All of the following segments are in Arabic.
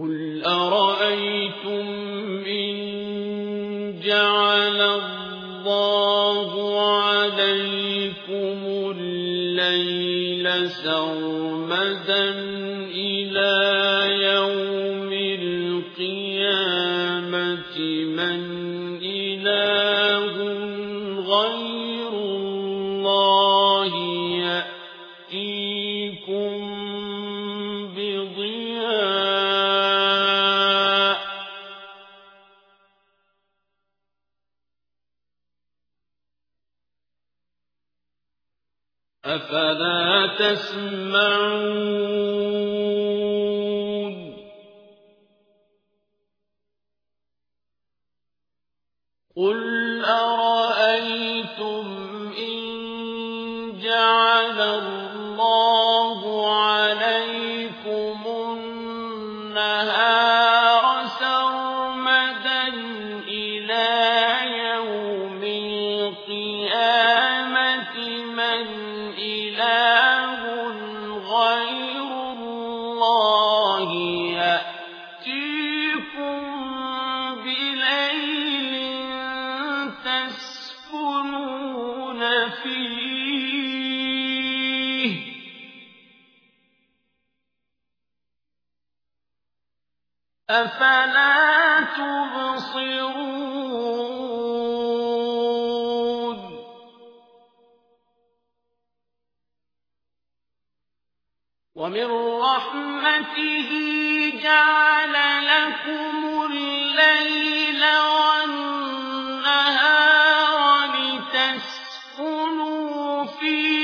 قل أرأيتم إن جعل الله عليكم الليل سرمدا إلى يوم القيامة من إله غير أفلا تسمعون؟ قل فيه. أفلا تبصرون؟ ومن رحمته جعل لكم فِي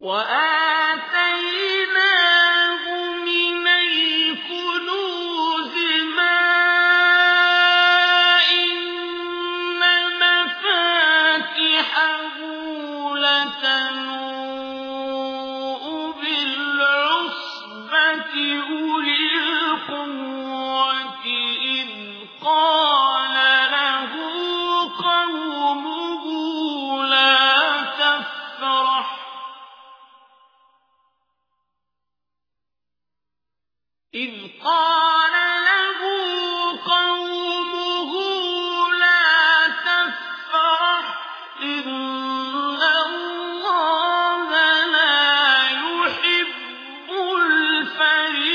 وآل إذ قال له قومه لا تفرح إن الله لا يحب الفرحين.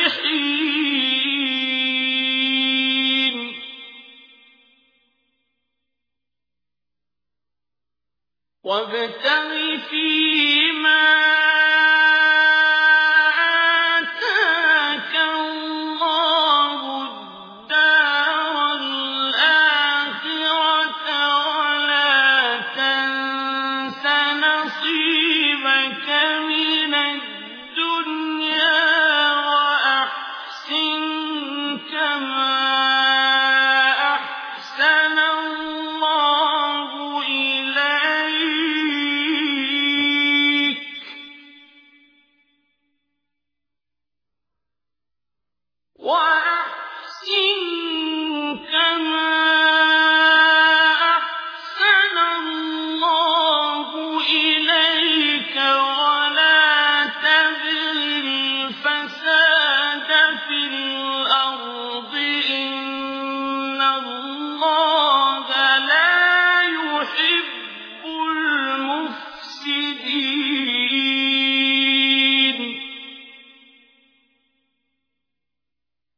وابتغ فيما وأحسن